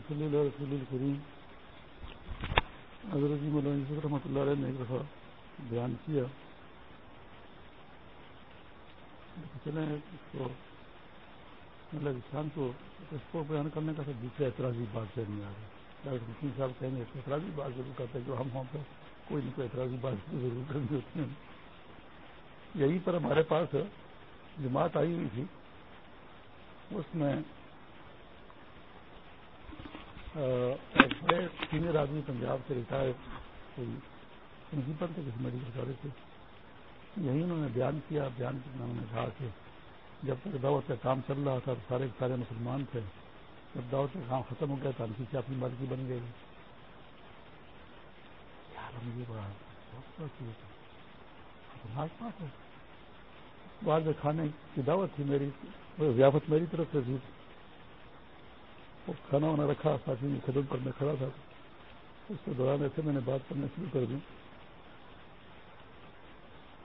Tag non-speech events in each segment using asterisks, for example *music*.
محمد رسول اللہ رسول الکریم حضرت جی مولانا یوسف رحمۃ اللہ علیہ نے ایک دفعہ بیان کیا۔ چلیں، اس کو مطلب انسان کو اس کو بیان کرنے کا سب دوسرے اعتراضی بات سے نہیں آ رہی ڈاکٹر حکیم صاحب کہیں گے، اعتراضی بات ضرور کرتے ہیں، جو ہم ہوں پہ کوئی نہ کوئی اعتراضی بات ضرور کرنی ہوتی ہیں یہیں پر ہمارے پاس جماعت آئی ہوئی تھی، اس میں سینئر آدمی پنجاب سے ریٹائر ہوئی پرنسپل تھے کسی میڈیکل کالج سے یہی انہوں نے بیان کیا، بیان کرنا انہوں نے کہا کہ جب تک دعوت کا کام چل رہا تھا، سارے سارے مسلمان تھے۔ جب دعوت کا کام ختم ہو گیا تو ہم سے اپنی مرضی بن گئی۔ یہ بڑا بات ہے۔ بعد میں کھانے کی دعوت تھی میری ضیافت میری طرف سے تھی کھانا وانا رکھا ساتھی کی خدمت پر میں کھڑا تھا۔ اس کے دوران ایسے میں نے بات کرنا شروع کر دی۔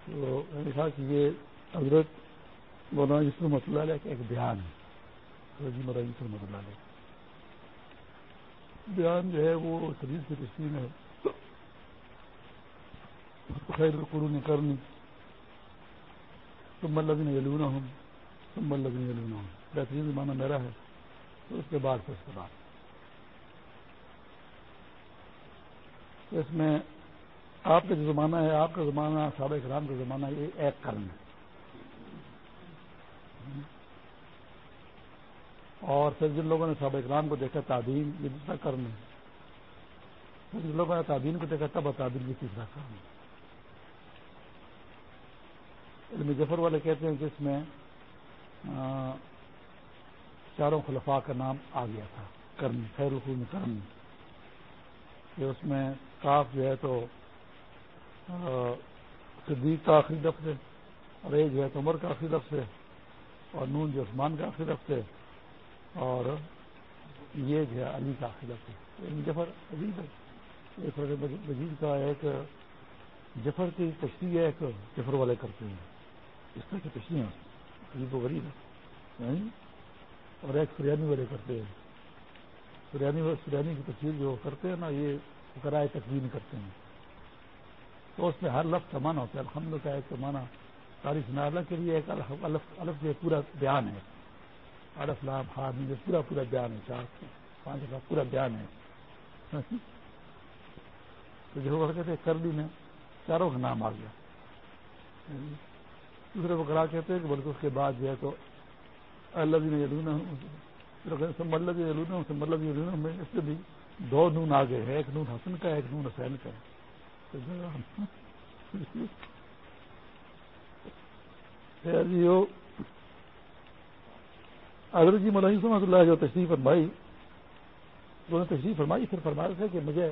تو میں نے کہا کہ یہ حضرت مولانا یوسف رحمۃ اللہ علیہ کا ایک بیان ہے۔ جی مولانا یوسف رحمۃ اللہ علیہ۔ بیان جو ہے وہ شدید کی تشکیل ہے۔ خیر قرون کرنی تم ملزم یلونا ہوں تم ملزم یلونا ہوں بہترین زمانہ میرا ہے۔ تو اس کے بعد پھر اس کے بعد۔ اس میں آپ کا جو زمانہ ہے، آپ کا زمانہ سابق کرام کا زمانہ، یہ ایک کرن ہے۔ اور پھر جن لوگوں نے سابق کرام کو دیکھا، تعدین، یہ دوسرا کرن ہے۔ پھر جن لوگوں نے تعدین کو دیکھا، تب تعدین یہ تیسرا کرن ہے۔ علم جفر والے کہتے ہیں کہ اس میں چاروں خلفاء کا نام آ گیا تھا، کرم، خیر الخون کرم۔ کہ اس میں کاف جو ہے تو صدیق کا آخری لفظ ہے اور اے جو ہے تو عمر کا آخری لفظ ہے، اور نون جو عثمان کا آخری لفظ ہے، اور یہ جو ہے علی کا آخری لفظ ہے۔ یعنی جفر عجیب ہے۔ یہ مجید کا ایک جفر کی تشریح ہے ایک جفر والے کرتے ہیں۔ اس طرح کی تشریح عجیب و غریب ہے اور ایک سریانی والے کرتے ہیں۔ سریانی سریانی کی تصویر جو کرتے ہیں نا، یہ کرائے تقویم کرتے ہیں۔ تو اس میں ہر لفظ کا ہوتا ہے۔ الحمد کا ایک مانا تاریخ نالا کے لیے ایک الف جو پورا بیان ہے۔ الف، لام ہار جو پورا پورا بیان ہے۔ چار، پانچ لاکھ پورا بیان ہے۔ تو جو کہتے ہیں کرلی میں، چاروں کا نام آ گیا۔ دوسرے کو کرا کہتے ہیں کہ بلکہ اس کے بعد جو ہے تو اللہ میں اس سے بھی دو نون آگے ہے ایک نون حسن کا، ایک نون حسین کا۔ ہے جی حضرت جی ملازم سمت اللہ جو تشریف فرمائی، انہوں نے تشریف فرمائی، پھر فرما رہے تھے کہ مجھے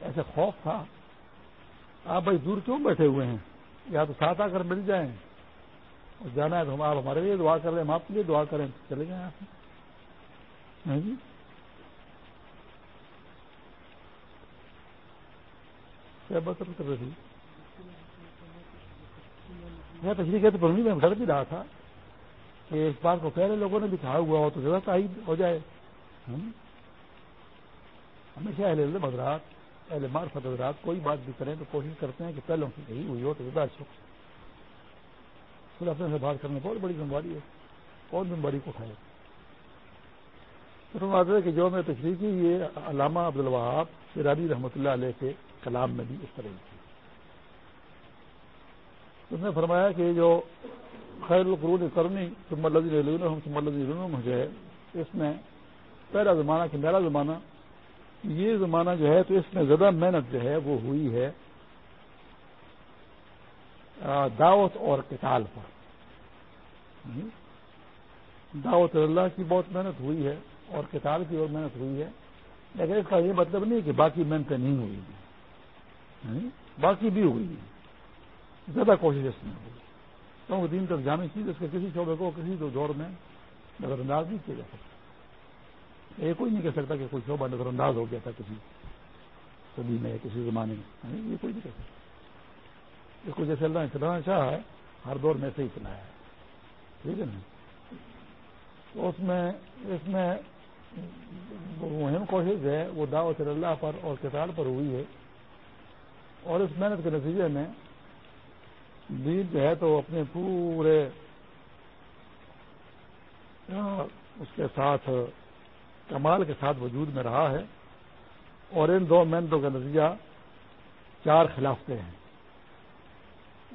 ایسے خوف تھا، آپ بھائی دور کیوں بیٹھے ہوئے ہیں؟ یا تو ساتھ آ کر مل جائیں؟ جانا ہے تو ہم آپ ہمارے لیے دعا کر رہے ہیں، ہم آپ کے لیے دعا کریں چلے جائیں آپ۔ ہاں جی؟ کیا بات کر رہی تھی میں تشریح کہتے پڑھنی میں ڈر بھی رہا تھا کہ اس بات کو پہلے لوگوں نے بھی کہا ہوا ہو تو زیادہ تعید ہو جائے۔ ہاں جی؟ ہمیشہ اہل علم حضرات، اہل مارفت حضرات کوئی بات بھی کریں تو کوشش کرتے ہیں کہ پہلوں کی کہی ہوئی ہو تو زیادہ اچھا خود اپنے سے بات کرنے، بہت بڑی ذمہ داری ہے کون ذمہ داری کو اٹھائے ہے کہ جو میں تشریح کی، یہ علامہ عبد الوہاب شرابی رحمۃ اللہ علیہ کے کلام میں بھی اس طرح کی۔ اس نے فرمایا کہ جو خیر القرون کرنی ہم جو ہے، اس میں پہلا زمانہ، کہ میرا زمانہ، یہ زمانہ جو ہے، تو اس میں زیادہ محنت جو ہے، وہ ہوئی ہے۔ دعوت اور کتال پر۔ دعوت اللہ کی بہت محنت ہوئی ہے اور کتاب کی اور محنت ہوئی ہے، لیکن اس کا یہ مطلب نہیں کہ باقی محنتیں نہیں ہوئی باقی بھی ہوئی زیادہ کوشش اس میں ہوئی۔ کیونکہ دین تک جانے چیز اس کے کسی شعبے کو، کسی دور میں نظر انداز نہیں کیا جا سکتا۔ یہ کوئی نہیں کہہ سکتا کہ کوئی شعبہ نظر انداز ہو گیا تھا کسی صدی میں۔ کسی زمانے میں یہ کوئی نہیں کہہ سکتا۔ اس کو جیسے اللہ نے چلانا چاہا اچھا ہے، ہر دور میں سے ہی چلایا ہے۔ ٹھیک ہے نا؟ تو اس میں اس میں مہم کوشش ہے، وہ دعوت اللہ پر اور کتاب پر ہوئی ہے۔ اور اس محنت کے نتیجے میں دین جو ہے تو اپنے پورے اس کے ساتھ، کمال کے ساتھ وجود میں رہا ہے۔ اور ان دو محنتوں کا نتیجہ چار خلافتیں ہیں۔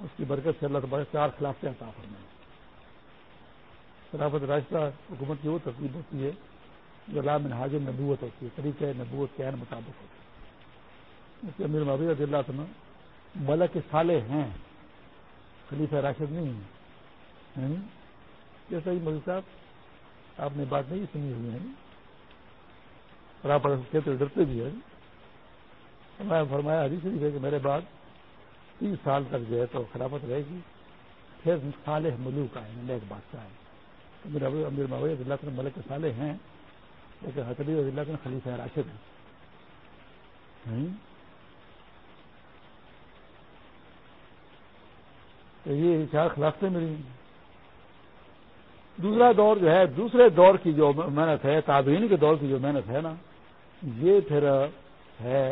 اس کی برکت سے اللہ تبارک چار خلافتیں عطا فرمائیں خلافت راستہ حکومت کی وہ ترتیب ہوتی ہے جو لام حاضر نبوت ہوتی ہے، طریقہ نبوت کے عین مطابق ہوتی ہے۔ اس کے امیر محبوب رضی اللہ تعالیٰ ملک سالے ہیں، خلیفہ راشد نہیں ہے جیسا ہی مودی صاحب، آپ نے بات نہیں سنی ہوئی ہے۔ اور آپ کہتے ڈرتے بھی ہیں۔ میں فرمایا حدیث شریف ہے کہ میرے بعد تیس سال تک جو ہے تو خلافت رہے گی، پھر صالح ملوک آئے ہیں ایک بادشاہ ہے امیر امیر محبوب اللہ کے ملک کے سالے ہیں، لیکن حتبی رضی اللہ کے خلیفہ راشد ہیں۔ تو یہ چار خلافتے میری دوسرا دور جو ہے، دوسرے دور کی جو محنت ہے، تابعین کے دور کی جو محنت ہے نا، یہ پھر ہے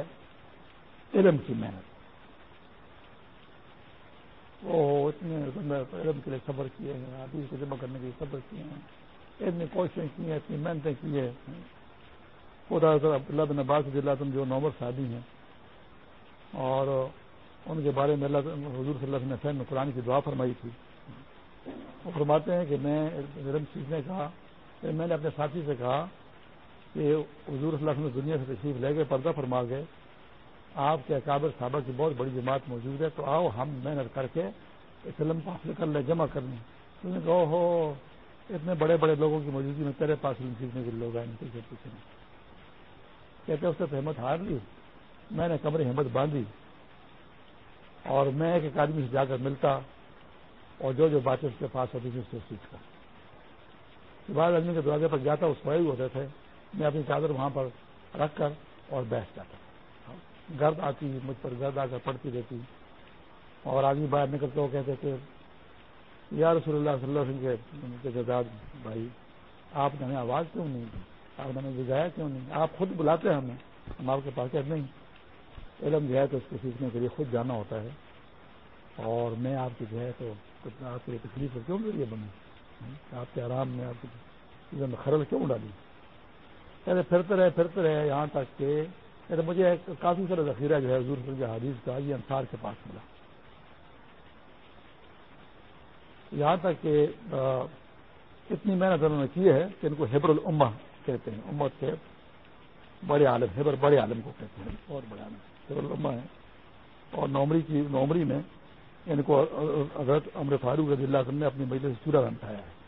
علم کی محنت۔ وہ اتنے علم کے لیے صبر کیے ہیں آدمی کو جمع کرنے کے لیے صبر کیے ہیں۔ اتنی کوششیں کی ہیں، اتنی محنتیں کی ہیں۔ خدا عبداللہ بن عباس اللہ تم جو نومر شادی ہیں، اور ان کے بارے میں اللہ حضور صلی اللہ علیہ وسلم نے قرآن کی دعا فرمائی تھی۔ وہ فرماتے ہیں کہ میں علم سیکھنے کہا میں نے اپنے ساتھی سے کہا کہ حضور صلی اللہ علیہ وسلم دنیا سے تشریف لے گئے، پردہ فرما گئے۔ آپ کے اکابر صحابہ کی بہت بڑی جماعت موجود ہے، تو آؤ ہم محنت کر کے اس علم کو حاصل کر لیں، جمع کر لیں۔ تو نے کہا ہو اتنے بڑے بڑے لوگوں کی موجودگی میں تیرے پاس علم سیکھنے کے لوگ آئے پیچھے پیچھے کہتے اس سے ہمت ہار لی۔ میں نے کمرے ہمت باندھی اور میں ایک ایک آدمی سے جا کر ملتا اور جو جو باتیں اس کے پاس ہوتی تھی اس سے سیکھتا۔ بعض آدمی کے دروازے پر جاتا اس وہی ہوتے تھے۔ میں اپنی چادر وہاں پر رکھ کر اور بیٹھ جاتا۔ گرد آتی مجھ پر گرد آ کر پڑتی رہتی اور آدمی باہر نکلتے وہ کہتے تھے، یا رسول اللہ صلی اللہ علیہ وسلم کے جزاد بھائی، آپ نے ہمیں آواز کیوں نہیں دی؟ آپ نے ہمیں بجایا کیوں نہیں؟ آپ خود بلاتے ہیں ہمیں۔ ہم آپ کے پاس نہیں۔ علم جو ہے تو اس کو سیکھنے کے لیے خود جانا ہوتا ہے۔ اور میں آپ کی جو ہے تو آپ کی تکلیف کیوں ذریعے بنوں آپ کے آرام میں آپ کی چیزوں میں خرل کیوں ڈالی پہلے پھرتے رہے پھرتے رہے، یہاں تک کہ مجھے کافی سارا ذخیرہ جو ہے حضور حدیث کا یہ انصار کے پاس ملا۔ یہاں تک کہ اتنی محنت انہوں نے کی ہے کہ ان کو ہیبر العما کہتے ہیں۔ امت کے بڑے عالم ہیبر بڑے عالم کو کہتے ہیں۔ اور بڑے عالم۔ لمبا ہے اور نومری کی، نومری میں ان کو حضرت امر فاروق رضی اللہ نے اپنی مجلس چورا میں بٹھایا ہے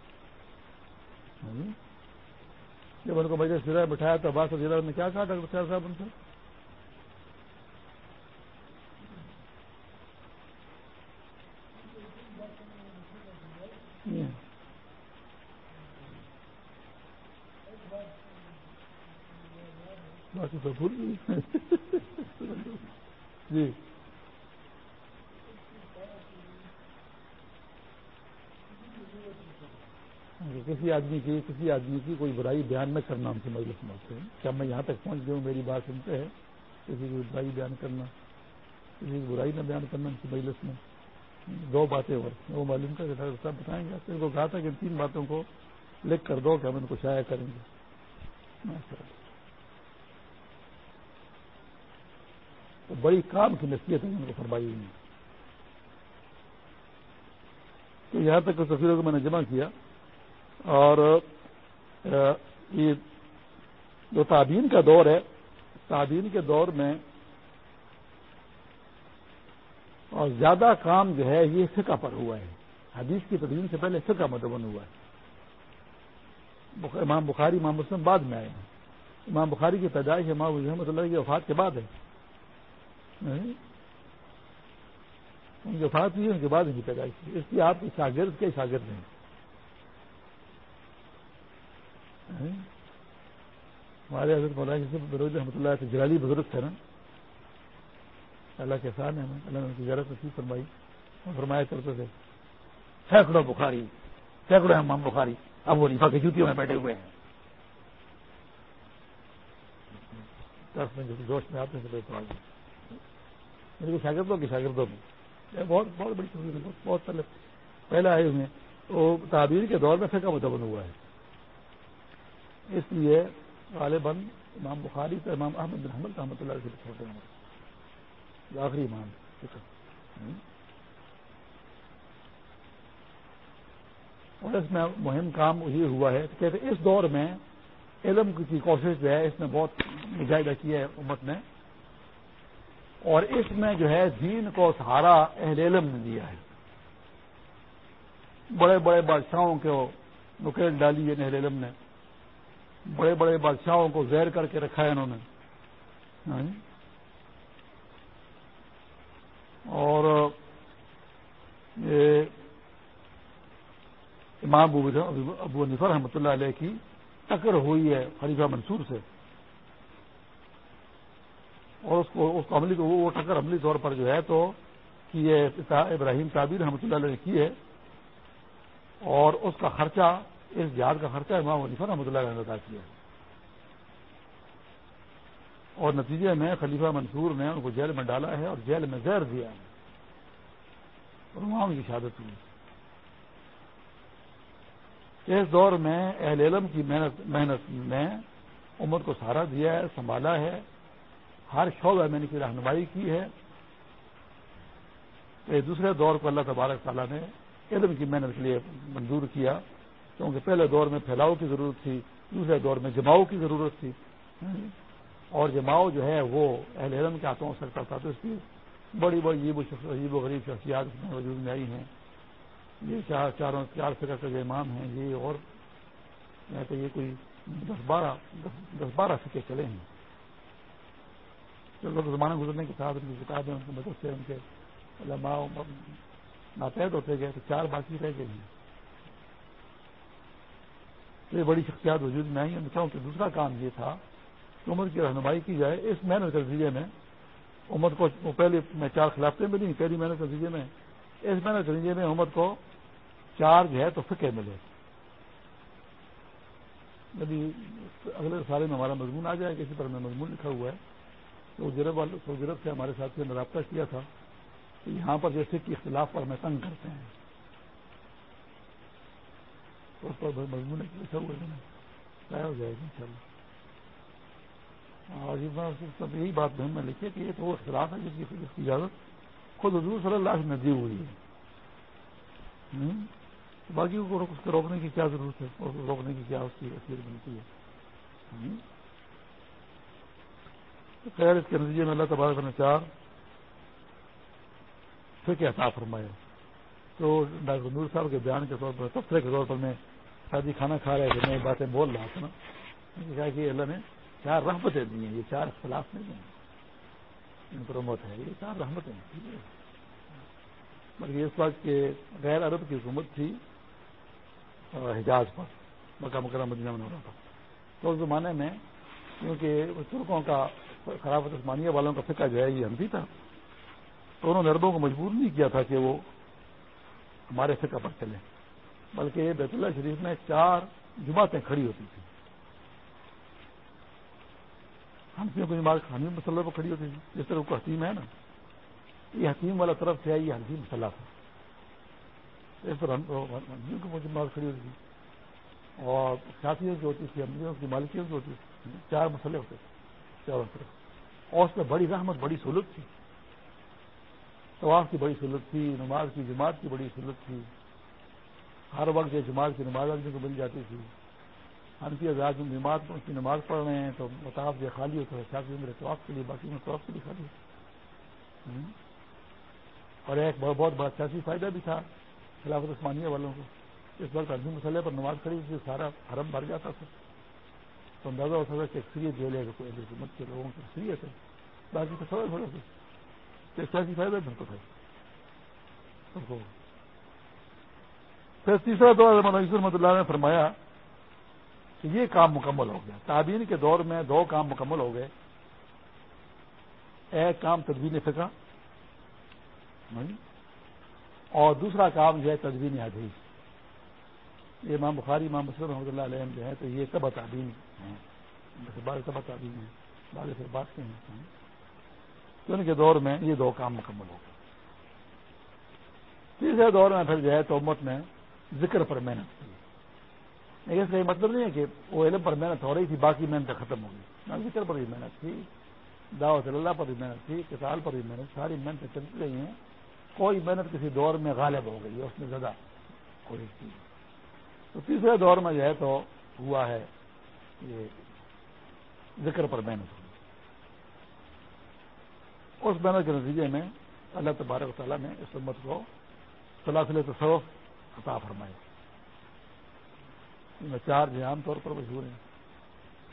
جب ان کو مجھے سرا بٹھایا تو عباس رضی اللہ نے کیا کہا؟ ڈاکٹر صاحب ان سے؟ باقی تو بھول جی کسی آدمی کی کسی آدمی کی کوئی برائی بیان نہ کرنا ہم سے مجلس سمجھتے ہیں کیا میں یہاں تک پہنچ گیا ہوں میری بات سنتے ہیں کسی کی برائی بیان کرنا کسی کی برائی نہ بیان کرنا ہم سے مجلس میں دو باتیں اور وہ معلوم کر کے صاحب بتائیں گے۔ ان کو کہا تھا کہ ان تین باتوں کو لکھ کر دو کہ ہم ان کو شائع کریں گے۔ تو بڑی کام کی نصیحت ہے ان کو فرمائی ہوئی تو یہاں تک تصویروں کو میں نے جمع کیا اور یہ جو تعبین کا دور ہے، تعبین کے دور میں اور زیادہ کام جو ہے یہ فقہ پر ہوا ہے۔ حدیث کی تدوین سے پہلے فقہ مدون ہوا ہے۔ امام بخاری، امام مسلم بعد میں آئے ہیں۔ امام بخاری کی پیدائش امام رحمۃ اللہ کی وفات کے بعد ہے۔ ان کی وفات ہوئی ان کے بعد ان کی پیدائش ہوئی اس لیے آپ کے شاگرد کے شاگرد ہیں۔ ہمارے حضرت مولانا بروز رحمۃ اللہ جلالی بزرگ تھے نا؟ اللہ کے ساتھ ہے اللہ نے ان کی تجارت نصیب فرمائی۔ فرمایا کرتے تھے، سینکڑوں بخاری، سینکڑوں امام بخاری اب وہ نیفا کی جوتیوں میں بیٹھے ہوئے ہیں۔ جوش میں آتے ہیں میرے کو شاگردوں کے شاگردوں میں بہت بہت بڑی تصویر ہے بہت پہلے پہلے آئے ہوئے ہیں۔ وہ تعبیر کے دور میں فقہ متبن ہوا ہے۔ اس لیے غالباً امام بخاری تو امام احمد بن حمد رحمۃ اللہ سے چھوٹے ہیں۔ آخری امام اور اس میں مہم کام یہ ہوا ہے کہ اس دور میں علم کی کوشش جو ہے، اس نے بہت مجاہدہ کیا ہے امت نے۔ اور اس میں جو ہے دین کو سہارا اہل علم نے دیا ہے۔ بڑے بڑے بادشاہوں کو نکیل ڈالی ہے اہل علم نے۔ بڑے بڑے بادشاہوں کو زیر کر کے رکھا ہے انہوں نے۔ ہاں جی۔ اور امام ابو نفر رحمۃ اللہ علیہ کی ٹکر ہوئی ہے خلیفہ منصور سے۔ اور اس کو اس کو عملی وہ ٹکر عملی طور پر جو ہے تو یہ ابراہیم تعبیر رحمۃ اللہ علیہ نے کی ہے۔ اور اس کا خرچہ اس جہاد کا خرچہ امام ونیفا رحمۃ اللہ علیہ نے ادا کیا ہے۔ اور نتیجے میں خلیفہ منصور نے ان کو جیل میں ڈالا ہے اور جیل میں زہر دیا ہے۔ اور وہاں ان کی شہادت ہوئی۔ اس دور میں اہل علم کی محنت محنت نے امت کو سہارا دیا ہے، سنبھالا ہے۔ ہر شعبہ میں نے کی رہنمائی کی ہے۔ تو دوسرے دور کو اللہ تبارک تعالیٰ نے علم کی محنت کے لیے منظور کیا۔ کیونکہ پہلے دور میں پھیلاؤ کی ضرورت تھی، دوسرے دور میں جماؤ کی ضرورت تھی۔ اور جماؤ جو ہے وہ اہل علم کے ہاتھوں سے کرتا تو اس کی بڑی بڑی عجیب و غریب شخصیات وجود میں آئی ہیں۔ یہ چار چاروں چار فکر کے جو امام ہیں، یہ اور کہ یہ کوئی دس بارہ دس بارہ سکے چلے ہیں۔ لوگ زمانہ گزرنے کے ساتھ ان کی کتابیں، ان کے مدد سے ان کے علماء ناپید ہوتے گئے، تو چار باقی رہ گئے ہیں۔ تو یہ بڑی شخصیات وجود میں آئی ہیں۔ چاہوں کہ دوسرا کام یہ تھا عمر کی رہنمائی کی جائے، اس محنت کے نتیجے میں عمر کو پہلے میں چار خلافتیں ملی پہلی محنت کے نتیجے میں۔ اس محنت کے نتیجے میں عمر کو چار جو ہے تو فکے ملے۔ یعنی اگلے سارے میں ہمارا مضمون آ جائے، کسی پر میں مضمون لکھا ہوا ہے۔ تو جرب والے جرب سے ہمارے ساتھ نے رابطہ کیا تھا۔ کہ یہاں پر جیسے کہ اختلاف پر میں تنگ کرتے ہیں۔ تو اس پر مضمون لکھا ہوا ہے۔ ہو جائے گا ان شاء اللہ اور یہی بات بہن میں لکھی کہ یہ تو وہ اختلاف ہے جس کی جس کی اجازت خود حضور صلی اللہ علیہ وسلم دی ہوئی ہے۔ باقی کو اس کو روکنے کی کیا ضرورت ہے؟ اور روکنے کی کیا اس کی اصلیت بنتی ہے؟ خیر، اس کے نتیجے میں اللہ تبارک نے چار پھر عطا فرمایا تو ڈاکٹر نور صاحب کے بیان کے طور پر تبصرے کے طور پر میں شادی کھانا کھا رہے تھے میں باتیں بول رہا تھا نا۔ کہا کہ اللہ نے چار رحمتیں دی ہیں، یہ چار اختلاف نہیں ہیں۔ ان پر امت ہے، یہ چار رحمتیں ہیں بلکہ اس وقت کے غیر عرب کی حکومت تھی حجاز پر، مکہ مکرم مدینہ میں ہو رہا تھا تو اس زمانے میں، کیونکہ ترکوں کا خرافت عثمانیہ والوں کا فکر جو ہے، یہ ہم تھا، تو انہوں نے عربوں کو مجبور نہیں کیا تھا کہ وہ ہمارے فکر پر چلیں۔ بلکہ بیت اللہ شریف میں چار جماعتیں کھڑی ہوتی تھیں۔ ہنسیوں کو جماعت حمیم مسلح پر کھڑی ہوتی تھی جس طرح کو حتیم ہے نا۔ یہ حتیم والا طرف سے یہ حنفی مسلح تھا اس طرح کو کھڑی ہوتی تھی۔ اور ساتھیوں کی ہوتی تھی امریوں کی مالکیوں کی ہوتی تھی۔ چار مسئلے ہوتے تھے، چاروں طرف۔ اور اس میں بڑی رحمت، بڑی سہولت تھی۔ طواف کی بڑی سہولت تھی، نماز کی جماعت کی بڑی سہولت تھی۔ ہر وقت یہ جماعت کی نماز آدمی کو مل جاتی تھی۔ ہر کی آزاد جماعت کی نماز پڑھ رہے ہیں تو مطاف جو خالی ہوتا ہے شاخ میرے طواف کے لیے، باقی میں طواف کے لیے خالی ہو اور ایک بہت بہت بڑا سیاسی فائدہ بھی تھا خلافت عثمانیہ والوں کو۔ اس وقت عظیم مسئلے پر نماز کھڑی تھی، سارا حرم بھر جاتا تھا۔ تو اندازہ ہوتا تھا کہ اکثریت جو لے کوئی حکومت کے لوگوں کی اکثریت ہے۔ باقی تو تھوڑا تھوڑا سیاسی فائدہ بھی ہوتا تھا پھر تیسرا دور رحمۃ اللہ نے فرمایا کہ یہ کام مکمل ہو گیا۔ تعبین کے دور میں دو کام مکمل ہو گئے۔ ایک کام تدبین فکا ہاں جی، اور دوسرا کام جو ہے تدبین حدیث۔ یہ امام بخاری، امام مسلم رحمۃ اللہ علیہ جو ہے تو یہ سب تعبین ہیں۔ بارہ سب تعبین ہیں بارہ سے بات کے ہیں ہاں جی۔ تو ان کے دور میں یہ دو کام مکمل ہو گئے۔ تیسرے دور میں پھر جو ہے تو امت نے ذکر پر محنت۔ کی لیکن اس کا یہ مطلب نہیں ہے کہ وہ علم پر محنت ہو رہی تھی، باقی محنت ختم ہو گئی۔ نہ، ذکر پر بھی محنت تھی، دعوت اللہ پر بھی محنت تھی کتاب پر بھی محنت، ساری محنت چلتی رہی ہیں۔ کوئی محنت کسی دور میں غالب ہو گئی ہے اس میں زیادہ کوئی چیز تو تیسرے دور میں جو ہے تو ہوا ہے یہ ذکر پر محنت۔ ہوئی اس محنت کے نتیجے میں اللہ تبارک تعالیٰ نے اس امت کو سلاسل تصوف عطا فرمائے چار جو عام طور پر مشہور ہیں۔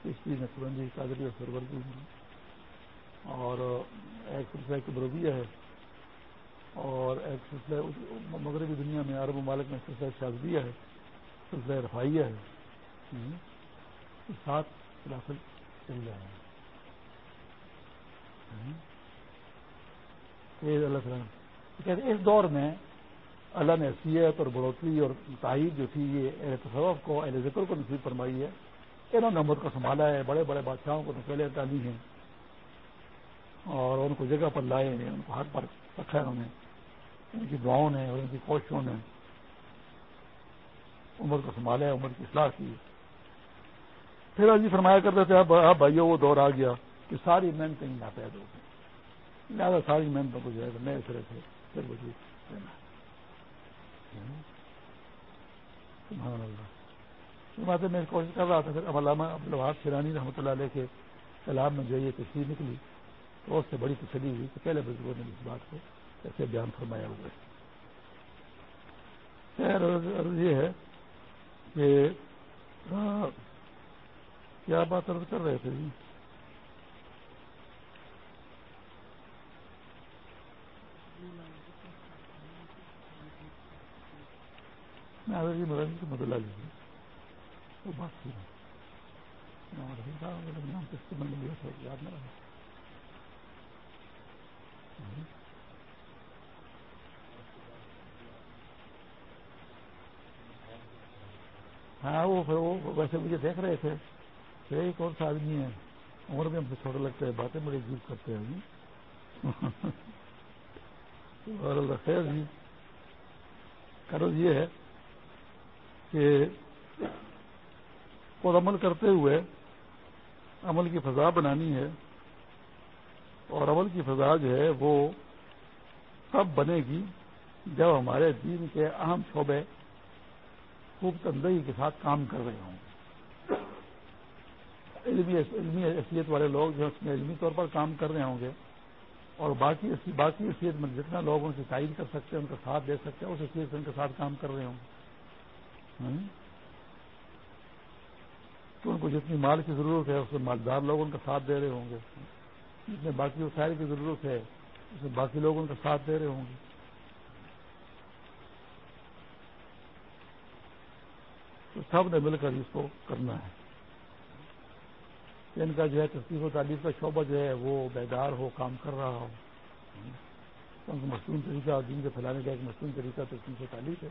کشتی نقبندی قادری اور سرورزی اور ایک سلسلہ کبرویہ ہے۔ اور ایک سلسلہ مغربی دنیا میں عرب ممالک میں سلسلہ شازدیہ ہے۔ سلسلہ رفائیہ ہے۔ سات خلافل چل رہے ہیں اللہ تعالیٰ اس دور میں اللہ نے حیثیت اور بڑھوتری اور تائید جو تھی یہ اہل تصوف کو، اہل ذکر کو نصیب فرمائی ہے۔ انہوں نے امت کو سنبھالا ہے، بڑے بڑے بادشاہوں کو پہلے ڈالی ہیں۔ اور ان کو جگہ پر لائے ہیں، ان کو ہاتھ پر رکھا ہے انہوں نے۔ ان کی دعاؤں نے اور ان کی کوششوں نے۔ عمر کو سنبھالا ہے عمر کی اصلاح کی۔ پھر عزی فرمایا کرتے تھے، اب بھائیو، وہ دور آ گیا کہ ساری محنتیں ناپید ہو گئی لہٰذا ساری محنتوں کو جو ہے، نئے سرے سے پھر وجود دینا بات میں کوشش کر رہا تھا، پھر اب علامہ عبدالوہاب شیرانی رحمۃ اللہ علیہ کے کلام میں جو یہ تصویر نکلی، تو اس سے بڑی تسلی ہوئی کہ پہلے بزرگوں نے اس بات کو ایسے بیان فرمایا ہوا ہے یہ ہے کہ ہاں، کیا بات عرض کر رہے تھے؟ جی مدد لا لیجیے۔ وہ بات کی نام کس کو لیا تھا، یاد نہ رہا۔ ہاں وہ ویسے مجھے دیکھ رہے تھے کہ ایک اور سا آدمی ہے۔ عمر میں ہم سے چھوٹے لگتے ہیں باتیں بڑی عجیب کرتے ہیں۔ اور اللہ خیر جی۔ قرض یہ ہے کہ اور عمل کرتے ہوئے عمل کی فضا بنانی ہے اور عمل کی فضا جو ہے وہ تب بنے گی جب ہمارے دین کے اہم شعبے خوب تندہی کے ساتھ کام کر رہے ہوں۔ علمی علمی حیثیت والے لوگ جو اس میں علمی طور پر کام کر رہے ہوں گے اور باقی باقی حیثیت میں جتنا لوگ ان کی تعین کر سکتے ہیں، ان کا ساتھ دے سکتے ہیں، اس حیثیت سے ان کے ساتھ کام کر رہے ہوں۔ گے تو ان کو جتنی مال کی ضرورت ہے، اس میں مالدار لوگ ان کا ساتھ دے رہے ہوں گے۔ جتنے باقی وسائل کی ضرورت ہے، اس میں باقی لوگ ان کا ساتھ دے رہے ہوں گے۔ تو سب نے مل کر اس کو کرنا ہے۔ ان کا جو ہے تصدیق و تعلیم کا شعبہ جو ہے، وہ بیدار ہو، کام کر رہا ہو۔ مصنوع طریقہ، دین کے پھیلانے کا ایک مصنوع طریقہ تصدیق و تعلیم ہے۔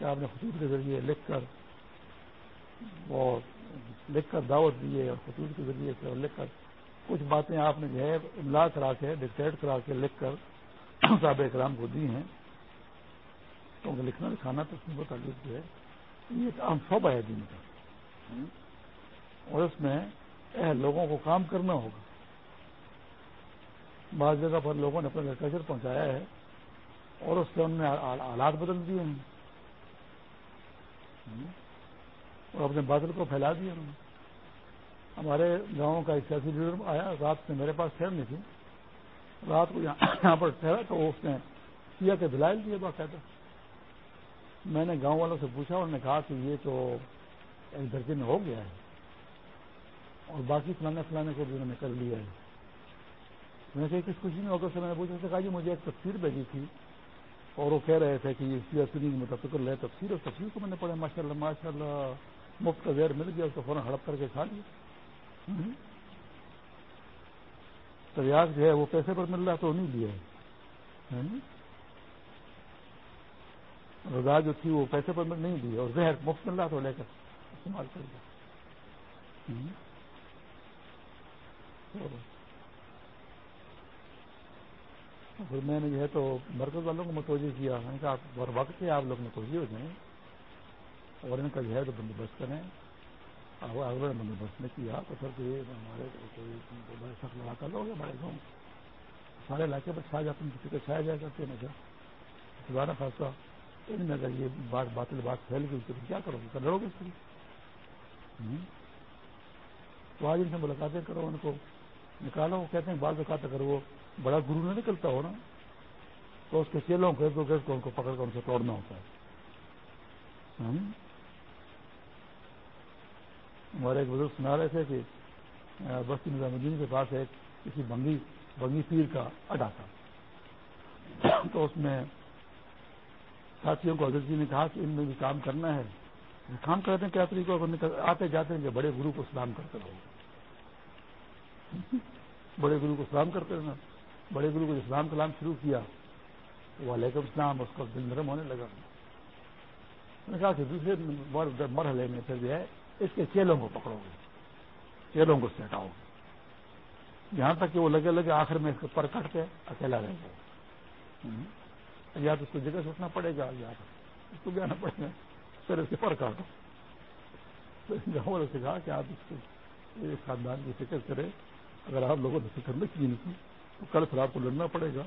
کہ آپ نے خطوط کے ذریعے لکھ کر اور لکھ کر دعوت دی ہے اور خطوط کے ذریعے سے لکھ کر کچھ باتیں آپ نے جو ہے املا کرا کے، ڈکٹیٹ کرا کے لکھ کر صاحب اکرام کو دی ہیں۔ کیونکہ لکھنا لکھانا تصنیف و تعلیم جو ہے، یہ ایک عام شعبہ ہے دین کا۔ اور اس میں لوگوں کو کام کرنا ہوگا۔ بعض جگہ پر لوگوں نے اپنا لٹریچر پہنچایا ہے اور اس سے انہوں نے آلات بدل دیے ہیں۔ اور اپنے بادل کو پھیلا دیا انہوں نے۔ ہمارے گاؤں کا ایک سیاسی لیڈر آیا، رات میں میرے پاس ٹھہرنی تھی۔ رات کو یہاں پر ٹھہرا تو اس نے کیا کہ دلائل دیے باقاعدہ۔ میں نے گاؤں والوں سے پوچھا، انہوں نے کہا کہ یہ تو ایک درجے میں ہو گیا ہے۔ اور باقی فلانے فلانے کو بھی انہوں نے کر لیا ہے۔ میں نے کہا، کس خوشی میں ہوگا سے میں نے پوچھا کہا جی مجھے ایک تفسیر بھیجی تھی۔ اور وہ کہہ رہے تھے کہ یہ سیاسی متفق رہے تفسیر اور تفسیر کو میں نے پڑھا ماشاء اللہ ماشاء اللہ مفت کا زیر مل گیا، اس کو فوراً ہڑپ کر کے کھا لیا۔ تریاق جو ہے وہ پیسے پر مل رہا تو نہیں لیا ہے۔ رضا جو تھی وہ پیسے پر نہیں دی اور زہر مفت مل رہا تو لے کر استعمال کر دیا پھر میں نے جو ہے تو مرکز والوں کو متوجہ کیا۔ میں نے کہا آپ بر وقت ہے آپ لوگ متوجہ ہو جائیں اور ان کا جو ہے تو بندوبست کریں۔ اگر بندوبست نے کیا تو پھر یہ ہمارے کوئی سخت علاقہ لوگ ہمارے گاؤں سارے علاقے پر چھا جاتے ہیں کسی کو چھایا جائے کرتے ہیں دوبارہ خاصہ ان میں اگر یہ بات باطل بات پھیل گئی تو کیا کرو گے؟ لڑو گے اس لیے۔ تو آج ان سے ملاقاتیں کرو، ان کو نکالو کہتے ہیں بعض اوقات اگر وہ بڑا گرو نہ نکلتا ہو نا، تو اس کے چیلوں کو دو کو ان کو پکڑ کر ان سے توڑنا ہوتا ہے۔ ہمارے ایک بزرگ سنا رہے تھے کہ بستی نظام الدین کے پاس ایک کسی بنگی بنگی پیر کا اڈا تھا۔ تو اس میں ساتھیوں کو حضرت جی نے کہا کہ ان میں بھی کام کرنا ہے۔ کام کرتے ہیں کیا طریقہ؟ آتے جاتے ہیں کہ بڑے گرو کو سلام کرتے رہو۔ بڑے گرو کو سلام کرتے رہنا۔ بڑے گرو کو اسلام کلام شروع کیا وہ علیکم السلام، اس کا دل نرم ہونے لگا۔ میں نے کہا کہ دوسرے مرحلے میں پھر جو ہے، اس کے چیلوں کو پکڑو گے، چیلوں کو سٹاؤ گے۔ یہاں تک کہ وہ لگے لگے آخر میں اس کو پر کٹ کے اکیلا رہ گیا یا تو اس کو جگہ سے اٹھنا پڑے گا، یا اس کو بھی آنا پڑے گا، پھر اس کے پر کاٹو۔ گاؤں والوں سے کہا کہ آپ اس کو خاندان کی فکر کریں، اگر آپ لوگوں نے فکر نہیں کی نہیں تو کل پھر آپ کو لڑنا پڑے گا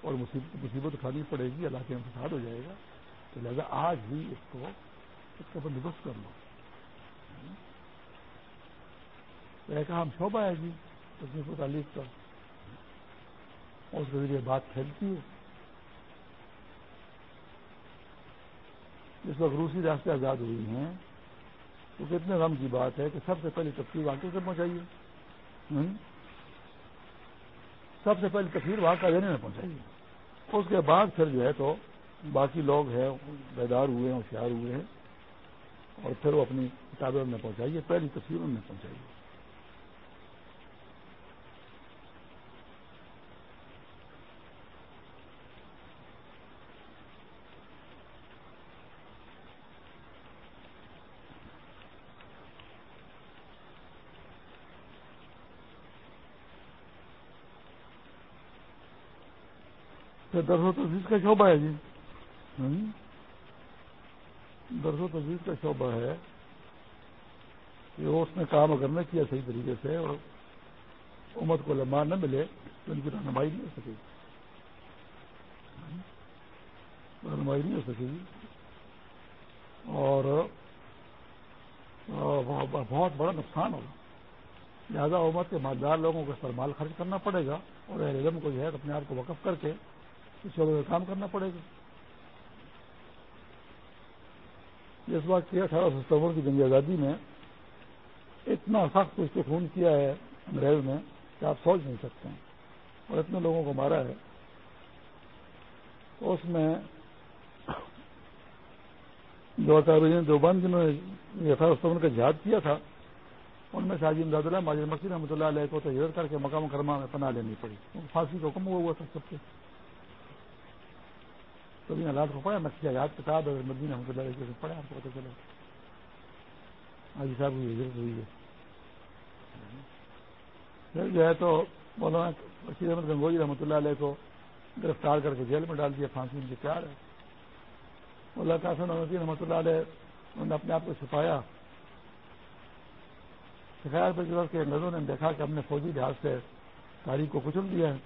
اور مصیبت اٹھانی پڑے گی علاقے میں فساد ہو جائے گا۔ تو لہٰذا آج ہی اس کو اس کا بندوبست کر لو ایک اہم شعبہ ہے جی تصنیف و تعلیم کا اور اس کے ذریعے بات پھیلتی ہے۔ جس وقت روسی راستے آزاد ہوئی ہیں۔ تو کتنے غم کی بات ہے کہ سب سے پہلے تفصیل واقع سے پہنچائیے سب سے پہلے تصویر وہاں کا دینے میں ہے اس کے بعد پھر جو ہے تو باقی لوگ ہیں، بیدار ہوئے ہیں، ہوشیار ہوئے ہیں اور پھر وہ اپنی کتابیں میں پہنچائیے پہلی تصویر تصویروں میں ہے درس و تجویز کا شعبہ ہے جی۔, ہاں جی۔ درس و تجویز کا شعبہ ہے۔ کہ وہ اس نے کام اگر نہ کیا صحیح طریقے سے اور امت کو لمبا نہ ملے تو ان کی رہنمائی نہیں ہو سکے۔ گی رہنمائی نہیں ہو سکے۔ گی اور بہت بڑا نقصان ہوگا۔ لہٰذا امت کے مالدار لوگوں کو اس پر مال خرچ کرنا پڑے گا اور اہل علم کو جو ہے اپنے آپ کو وقف کر کے شعبے میں کام کرنا پڑے گا۔ اس بات کی اٹھارہ سو ستمبر کی جنگ آزادی میں اتنا سخت اس کو خون کیا ہے انگریز نے کہ آپ سوچ نہیں سکتے ہیں۔ اور اتنے لوگوں کو مارا ہے۔ اس میں جو دو بند جنہوں نے ان کا جہاد کیا تھا، ان میں شاہجی امداد اللہ، ماجد مسیح رحمۃ اللہ علیہ کو تجربہ کر کے مقام کرما میں پناہ لینی پڑی۔ پھانسی کو کم ہوا ہوا تھا سب کے۔ تو ان حالات کو پڑھا؟ میں یاد کتاب ہے مدین رحمۃ اللہ علیہ پڑھا آپ کو پتہ چلا۔ حاجی صاحب کی ہجرت ہوئی ہے۔ پھر جو ہے تو مولانا بشیر احمد گنگوئی رحمۃ اللہ علیہ کو گرفتار کر کے جیل میں ڈال دیا، پھانسی ان کی پیار ہے۔ اللہ قاسم احمد رحمۃ اللہ علیہ انہوں نے اپنے آپ کو چھپایا۔ سکھایا پہ کے انگریزوں نے دیکھا کہ ہم نے فوجی لحاظ سے تاریخ کو کچل دیا ہے۔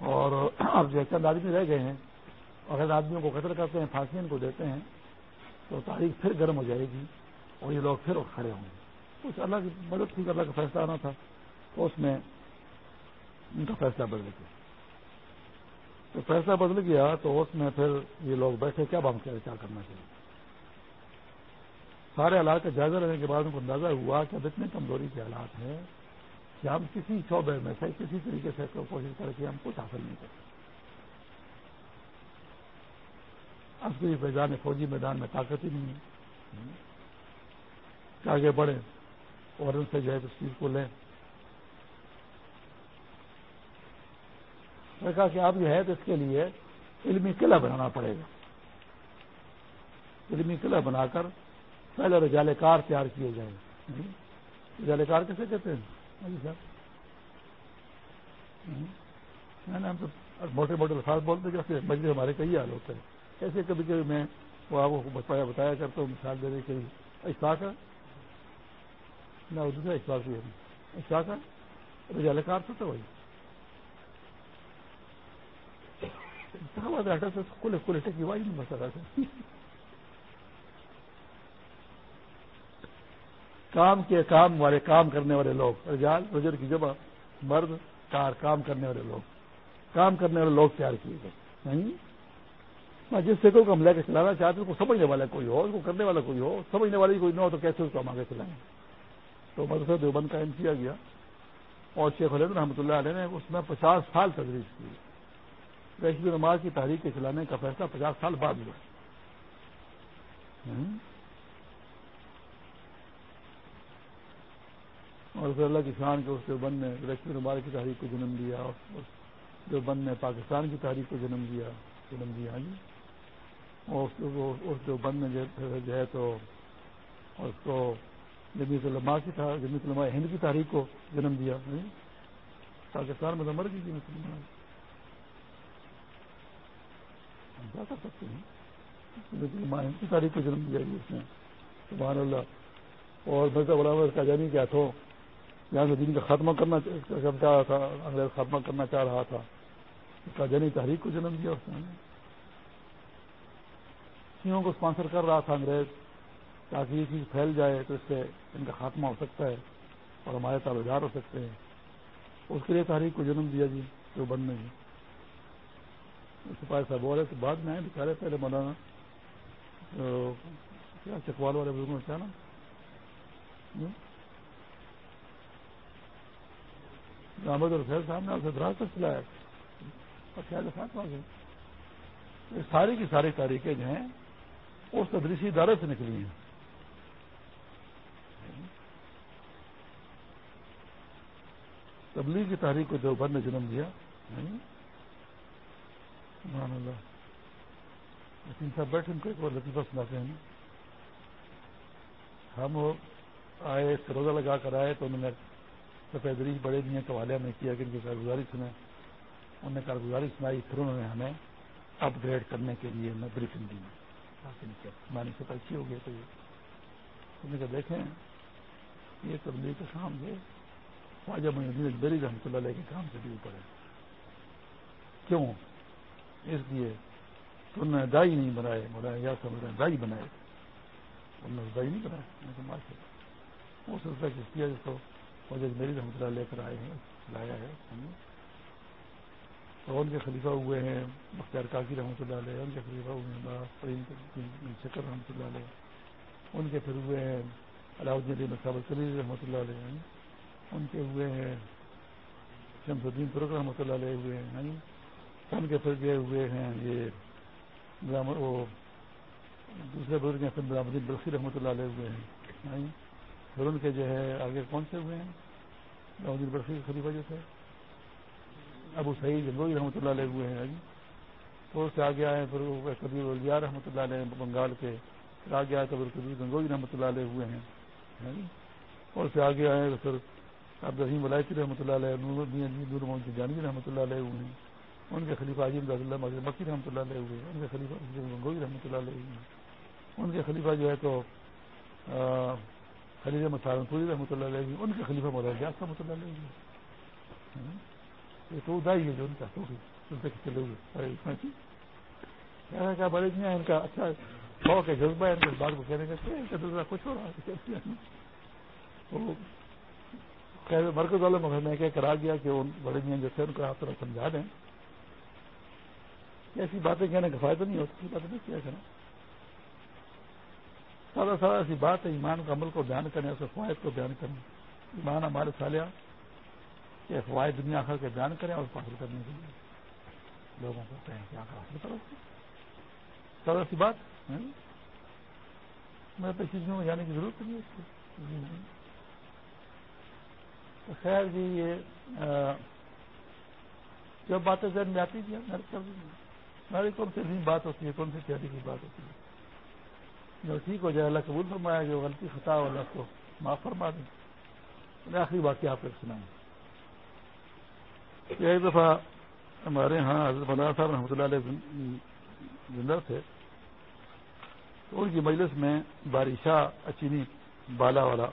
اور اب جو چند آدمی رہ گئے ہیں اگر آدمیوں کو قتل کرتے ہیں پھانسی ان کو دیتے ہیں، تو تاریخ پھر گرم ہو جائے گی اور یہ لوگ پھر کھڑے ہوں گے۔ کچھ اللہ کی مدد تھی اللہ کا فیصلہ آنا تھا، تو اس میں ان کا فیصلہ بدل گیا۔ تو فیصلہ بدل گیا تو اس میں پھر یہ لوگ بیٹھے، کیا بام کیا کرنا چاہیے؟ سارے حالات کا جائزہ لینے کے بعد ان کو اندازہ ہوا کہ اب اتنے کمزوری کے حالات ہیں کہ ہم کسی شعبے میں سے کسی طریقے سے کوشش کر کے ہم کچھ حاصل نہیں کرتے عسکری فیضان فوجی میدان میں طاقت ہی نہیں ہے۔ کہ آگے بڑھیں اور ان سے جو ہے اس چیز کو لیں۔ میں کہا کہ آپ جو ہے تو اس کے لیے علمی قلعہ بنانا پڑے گا۔ علمی قلعہ بنا کر پہلے رجالے کار تیار کیے جائیں۔ رجالے کار کیسے کہتے ہیں؟ جی میں نے ہم تو موٹے موٹے الفاظ بولتے جیسے بجے ہمارے کئی حال ہوتے ہیں۔ ایسے کبھی کبھی میں وہ آپ کو بتایا بتایا کرتا ہوں، مثال دے کہ اشفاق ہے؟ نہ دوسرا اشفاق بھی ہے۔ اشفاق ہے؟ رجالے کار تو وہی۔ کھلے کھلے ٹکی وائی نہیں بتا کام کے کام والے، کام کرنے والے لوگ۔ رجال رجر کی جگہ مرد، کار، کام کرنے والے لوگ۔ کام کرنے والے لوگ تیار کیے گئے۔ میں جس سے کو ہم لے کے چلانا چاہتے اس کو سمجھنے والا کوئی ہو، اس کو کرنے والا کوئی ہو، سمجھنے والی کوئی نہ ہو تو کیسے اس کو ہم آگے چلائیں؟ تو مدرسہ دیوبند قائم کیا گیا۔ اور شیخ علیہ رحمۃ اللہ علیہ نے اس میں پچاس سال تدریس کی۔ ریشمی نماز کی تحریک کے چلانے کا فیصلہ پچاس سال بعد ہوا۔ اور پھر اللہ کی شان کے اس کے بند نے ریشمی نماز کی تحریک کو جنم دیا جو بند نے پاکستان کی تحریک کو جنم دیا جنم دیا جی۔ اور اس جو بند نے جو ہے تو اس کو جمیت علماء کی جمیت علماء ہند کی تاریخ کو جنم دیا جی۔ پاکستان میں تو مر گئی جمیت علماء کیا کر سکتے ہیں؟ جمیت کی تاریخ کو جنم دیا جی، اس نے۔ سبحان اللہ۔ اور مرزا غلام کا جانی کیا تھو یہاں سے کا خاتمہ کرنا چاہ رہا تھا، انگریز خاتمہ کرنا چاہ رہا تھا۔ کا تحریک کو جنم دیا اس نے۔ سیوں کو اسپانسر کر رہا تھا انگریز؟ تاکہ یہ چیز پھیل جائے تو اس سے ان کا خاتمہ ہو سکتا ہے اور ہمارے تعلقات ہو سکتے ہیں۔ اس کے لیے تاریخ کو جنم دیا جی جو بند نہیں۔ سپاہی صاحب بولے تو بعد میں آئے بچارے پہلے مولانا۔ کیا چکوال والے بزرگوں نے کیا نا؟ احمد اور صاحب نے اسے دراز تک چلایا اور خیال ساتھ ساری کی ساری تاریخیں جو ہیں اس تدریسی ادارے سے نکلی ہیں۔ تبلیغ کی تاریخ کو جو نے جنم دیا۔ لیکن صاحب بیٹھے، ان کو ایک بار لطیفہ سناتے ہیں۔ ہم آئے سروزہ لگا کر آئے تو انہوں نے سفید ریچ بڑے دیے قوالے میں کیا کہ ان کی کارگزاری سنیں۔ انہوں نے کارگزاری سنائی پھر انہوں نے ہمیں اپ گریڈ کرنے کے لیے میں بریفنگ دی۔ ہماری سب اچھی ہو گئی تو یہ؟ دیکھیں یہ تبلیغ کا کام جو خواجہ محدود بری رحمۃ اللہ علیہ کے کام سے بھی اوپر ہے۔ کیوں؟ اس لیے انہوں نے دائی نہیں بنائے بولا یا سمجھ رہے دائی بنائے۔ انہوں نے دائی نہیں بنایا وہ سلسلہ کس کیا جس کو خواجہ میری رحمۃ اللہ لے کر آئے ہیں، لایا ہے۔ اور ان کے خلیفہ ہوئے ہیں مختار کاکی رحمۃ اللہ علیہ، ان کے خلیفہ ہوئے ہیں فریم شکر رحمۃ اللہ علیہ۔ ان کے پھر ہوئے ہیں علاؤدین صاحب کلی رحمۃ اللہ علیہ۔ ان کے ہوئے ہیں شمس الدین فرق رحمۃ اللہ علیہ ہوئے ہیں۔ ان کے پھر گئے ہوئے ہیں یہ وہ دوسرے بزرگ ہیں غلام الدین برقی رحمۃ اللہ علیہ ہوئے ہیں۔ پھر ان کے جو ہے آگے کون سے ہوئے ہیں؟ غلام الدین برقی کے خلیفہ جو تھے۔ ابو سعید گنگوئی رحمۃ اللہ علیہ ہوئے ہیں ہاں جی۔ تو اس سے آگے آئے پھر کبیر الیا رحمۃ اللہ علیہ بنگال کے۔ پھر آگے آئے تو پھر کبیر گنگوئی رحمۃ اللہ علیہ ہوئے ہیں ہاں جی۔ اور اس سے آگے آئے پھر عبد الرحیم ولائتی رحمۃ اللہ علیہ، نور نور محمد جانوی رحمۃ اللہ علیہ ہوئے ہیں۔ ان کے خلیفہ عظیم رضی اللہ مکی رحمۃ اللہ علیہ ہوئے ان کے خلیفہ گنگوئی رحمۃ اللہ علیہ ہوئے ان کے خلیفہ جو ہے تو خلیج مسالم پوری رحمۃ اللہ علیہ ان کے خلیفہ مولانا رحمۃ اللہ علیہ ہاں؟ یہ تو ادائی ہے جو ان کا چلے ہوئے کیا بڑے جی، ان کا اچھا شوق ہے، جذبہ ہے، ان اس بات کو کہنے کا۔ دوسرا کچھ ہو رہا ہے؟ مرکز والوں میں نے کیا کرا دیا کہ ان بڑے میاں جو تھے، ان کو آپ طرح سمجھا دیں۔ ایسی باتیں کہنے کا فائدہ نہیں ہوتا باتیں نہیں کیا کرنا سادہ سادہ ایسی بات ہے، ایمان کا عمل کو بیان کریں اس فوائد کو بیان کریں۔ ایمان ہمارے سالیہ کہ فوائد دنیا آخر کے بیان کریں اور حاصل کرنے کے لیے۔ لوگوں کو کہیں کیا حاصل کرو سادہ سی بات؟ میں تو چیزوں میں جانے کی ضرورت نہیں ہے۔ تو خیر جی یہ جب باتیں ذہن میں آتی تھی ہماری کون سی بات ہوتی ہے، کون سی تیاری کی بات ہوتی ہے؟ جو ٹھیک ہو جائے اللہ قبول فرمایا جو غلطی خطا ہو، اللہ کو معاف فرما دیں میں آخری بات آپ کو سناؤں۔ ایک دفعہ ہمارے ہاں حضرت مولانا صاحب رحمۃ اللہ علیہ زندہ تھے۔ تو ان کی مجلس میں بارشہ اچینی بالا والا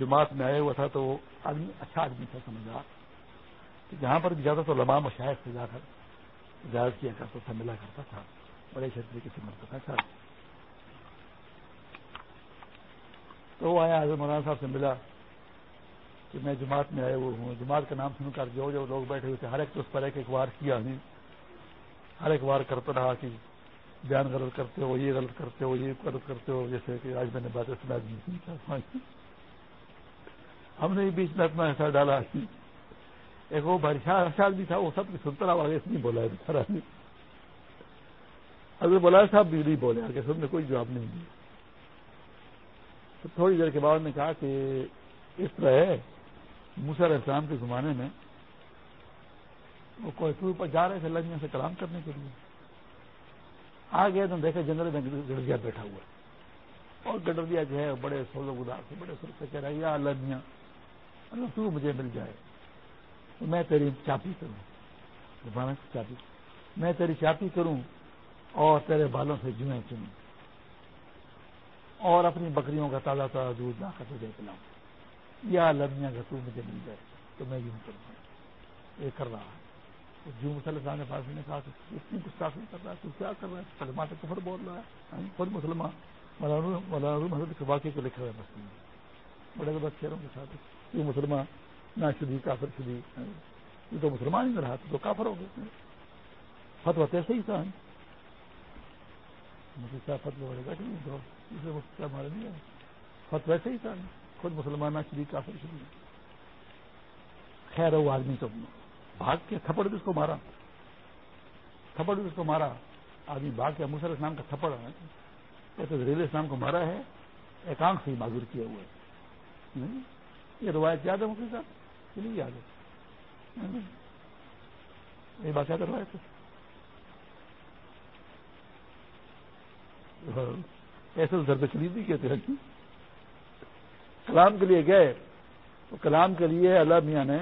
جماعت میں آیا ہوا تھا، تو وہ آدمی اچھا آدمی تھا، سمجھدار۔ جہاں پر بھی جاتا تو لمحہ مشاہد سے جا کر اجازت کیا کرتا تھا، ملا کرتا تھا، بڑے چھتری کے ملتا تھا اچھا تو وہ آیا حضرت مولانا صاحب سے ملا کہ میں جماعت میں آئے ہوئے ہوں۔ جماعت کا نام سن کر جو جو لوگ بیٹھے ہوئے تھے، ہر ایک تو اس پر ایک ایک بار کیا نہیں ہر ایک بار کرتا رہا کہ بیان غلط کرتے ہو، یہ غلط کرتے ہو، یہ غلط کرتے ہو، جیسے کہ آج میں نے باتیں سنا ہم نے بیچ میں اپنا ایسا ڈالا۔ ایک وہ بادشاہ بھی تھا، وہ سب کی سنتر آواز نہیں بولا ہے۔ اگر بولا صاحب بھی نہیں بولے، آگے سب نے کوئی جواب نہیں دیا۔ تو تھوڑی دیر کے بعد نے کہا کہ اس طرح ہے علیہ السلام کے زمانے میں وہ کوئی ٹور پر جا رہے تھے لگنے سے کلام کرنے کے لیے۔ آ گئے تو دیکھے جنگل میں گڈریا بیٹھا ہوا اور گڈریا جو ہے بڑے سولو گدار سے بڑے سر سے کہہ رہا ہے، یا لڑیاں تو مجھے مل جائے۔ تو میں تیری چاپی کروں۔ چاپی۔ میں تیری چاپی کروں اور تیرے بالوں سے جوئیں چنوں۔ اور اپنی بکریوں کا تازہ تازہ دودھ لا کر تجھے پلاؤں یا لڑیاں کا تو مجھے مل جائے تو میں یوں کروں۔ یہ کر رہا ہے۔ جو مسلمان نے فاصل نے کہا کہ اتنی گستاخی کر رہا ہے، تو کیا کر رہا ہے؟ سلمان تو کفر بول رہا ہے۔ خود مسلمان۔ مولانا حضرت کے واقعے کو لکھ رہے ہیں مسلم بڑے بڑے شہروں کے ساتھ یہ مسلمان نہ شدی کافر شدی یہ تو مسلمان ہی میں رہا، تو کافر ہو گئے۔ فتوا ایسے ہی تھا۔ مجھے کیا فتوا بڑے گا دوسرے مارے نہیں ہے؟ فت ویسے ہی تھا۔ خود مسلمان شریف کافر شریف خیر، وہ آدمی تو بھاگ کے تھپڑ بھی اس کو مارا۔ تھپڑ بھی اس کو مارا۔ آدمی بھاگ کے مسل اسلام کا تھپڑ کہتے ریل اسلام کو مارا ہے۔ ایک آنکھ سے معذور کیا ہوا ہے۔ یہ روایت یاد ہے مفتی صاحب؟ چلیے، یاد ہے۔ یہ بات یاد روایت؟ ہے ایسے ضرب خریدی کہتے ہیں کلام کے لیے گئے، تو کلام کے لیے اللہ میاں نے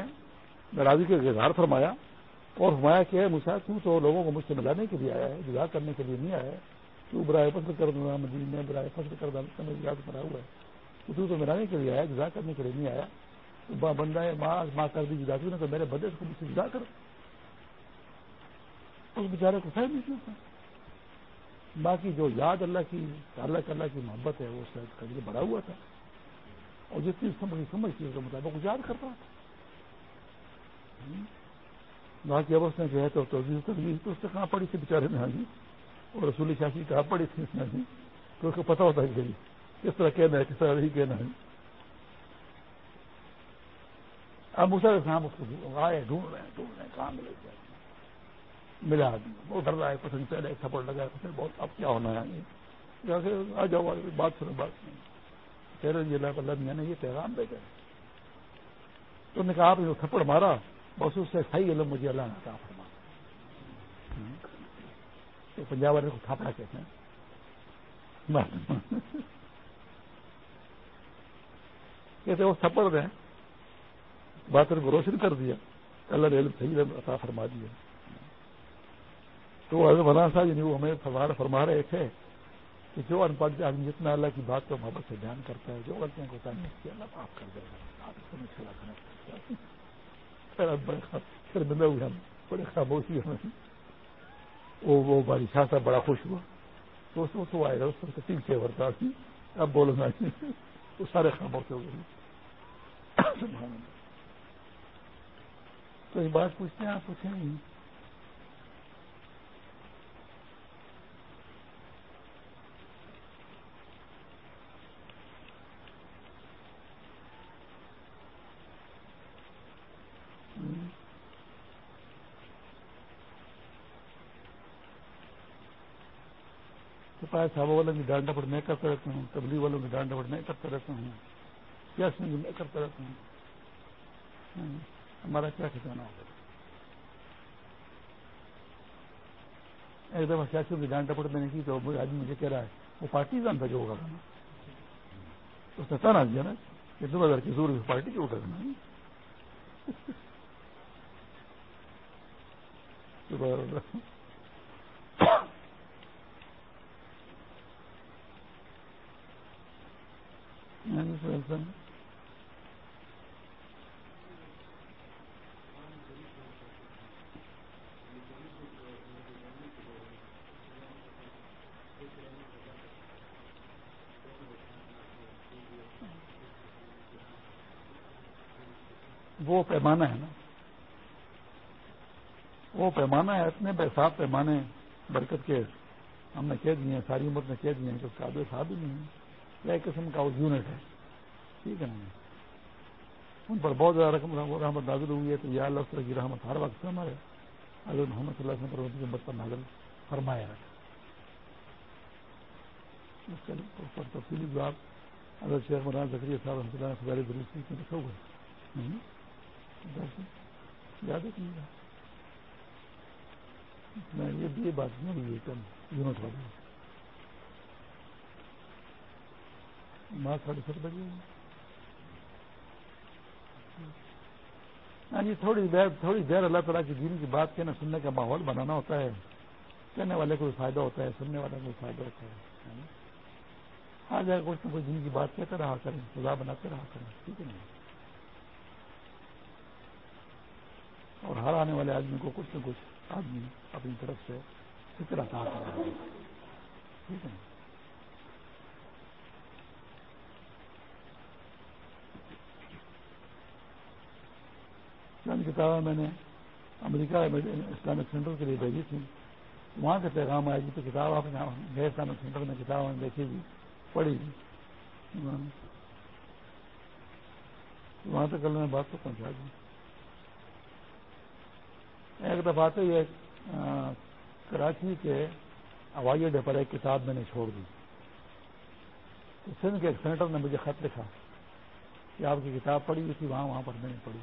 ناراضی کا اظہار فرمایا اور فرمایا کہ مسا تو تو لوگوں کو مجھ سے ملانے کے لیے آیا ہے، جدا کرنے کے لیے نہیں آیا ہے۔ تو برائے فصل کر دوں مدین میں برائے فصل کر دوں یاد کرا ہوا ہے تو تو ملانے کے لیے آیا، جدا کرنے کے لیے نہیں آیا۔ تو بندہ ہے، ماں ماں کر دی جدا کی تو میرے بدے کو مجھ سے جدا کر۔ اس بیچارے کو فائد نہیں باقی جو یاد اللہ کی، اللہ اللہ کی محبت ہے، وہ شاید کبھی بڑا ہوا تھا۔ اور جس چیز سمجھ سمجھ اس کے مطابق یاد کرتا تھا۔ باقی اب اس نے جو ہے تو تجویز تو اس نے کہاں پڑی تھی بیچارے میں ہاں اور رسولی شاسی کہاں پڑی تھی اس نے جی تو اس کو پتا ہوتا ہے کس طرح کہنا ہے، کس طرح نہیں کہنا ہے۔ اب مسا صاحب اس کو آئے، ڈھونڈ رہے ہیں، ڈھونڈ رہے ہیں، کہاں ملے جائے ملا وہ ڈر رہا ہے پسند پہلے تھپڑ لگا ہے بہت اب کیا ہونا ہے؟ آ جاؤ بات سنو بات سنو۔ کہہ رہے اللہ اللہ میں نے، یہ پیغام بھیجا تو نے کہا، آپ جو تھپڑ مارا، بس اس سے صحیح علم مجھے اللہ نے کہا فرما تو پنجاب والے کو تھاپڑا کہتے ہیں۔ کہتے وہ تھپڑ دیں۔ بات کو روشن کر دیا۔ اللہ نے علم صحیح علم عطا فرما دیا۔ تو حضرت مولانا صاحب یعنی وہ ہمیں فرما رہے تھے کہ جو ان پڑھ آدمی جتنا اللہ کی بات کو محبت سے بیان کرتا ہے، جو غلطیاں کو ہوتا ہے اللہ معاف کر دے گا۔ پھر ملے ہوئے ہم بڑے خاموشی ہمیں وہ وہ باری شاہ صاحب بڑا خوش ہوا۔ تو اس کو آئے گا، اس پر تین سے برتا تھی اب بولو بولنا وہ سارے خاموش ہو گئے۔ تو یہ بات پوچھتے ہیں، آپ پوچھیں نہیں صحابہ والوں کی ڈانڈا پڑ میں کرتا رہتا ہوں، تبلیغ والوں کی ڈانڈا پڑ میں کرتا رہتا ہوں کیا سمجھ میں کرتا رہتا ہوں۔ ہاں، ہمارا کیا ٹھکانا ہوگا؟ ایک دفعہ سیاسی کی ڈانڈا پڑ میں نے کی تو آدمی مجھے کہہ رہا ہے، وہ پارٹی جان تھا جو ہوگا۔ اس نے تنا دیا نا کہ دو ہزار کی زور پارٹی جو کرنا *laughs* وہ پیمانہ ہے نا۔ وہ پیمانہ ہے، اتنے بے صاف پیمانے برکت کے۔ ہم نے کہہ دیے ہیں، ساری عمر نے کہہ دیے ہیں کہ اس کا صاحب ہی نہیں ہے۔ ایک قسم کا یونٹ ہے۔ ٹھیک ہے نا جی؟ ان پر بہت زیادہ رقم رحمت نازل ہوئی ہے تو یا اللہ کی رحمت ہر وقت ہمارے حضرت محمد صلی اللہ علیہ وسلم پر نازل فرمایا ہے اس کا تفصیلی جواب حضرت شیخ مولانا زکری صاحب رحمۃ اللہ خدار درست میں لکھا ہوا یاد ہے میں یہ بات نہیں ہوئی کم یونٹ والی۔ ماں ساڑھے سات بجے ہاں جی تھوڑی دیر تھوڑی دیر اللہ تعالیٰ کی دین کی بات کہنا، سننے کا ماحول بنانا ہوتا ہے۔ کہنے والے کو بھی فائدہ ہوتا ہے، سننے والے کو فائدہ ہوتا ہے۔ آ جائے، کچھ نہ کچھ دن کی بات کہتے رہا کریں خدا بناتے رہا کریں، ٹھیک ہے نا؟ اور ہر آنے والے آدمی کو کچھ نہ کچھ آدمی اپنی طرف سے فکر عطا کر ٹھیک ہے نا؟ چند کتابیں میں نے امریکہ اسلامک سینٹر کے لیے بھیجی تھی۔ وہاں سے پیغام آئے گی جی تو کتاب آپ نے گئے اسلامک سینٹر میں کتاب ہم دیکھی گی پڑھی گی وہاں سے کل میں بات کو پہنچا دی۔ ایک دفعہ تو یہ کراچی کے ہوائی اڈے پر ایک کتاب میں نے چھوڑ دی۔ تو سندھ کے ایک سینٹر نے مجھے خط لکھا کہ آپ کی کتاب پڑھی ہوئی تھی وہاں وہاں پر میں نے پڑھی۔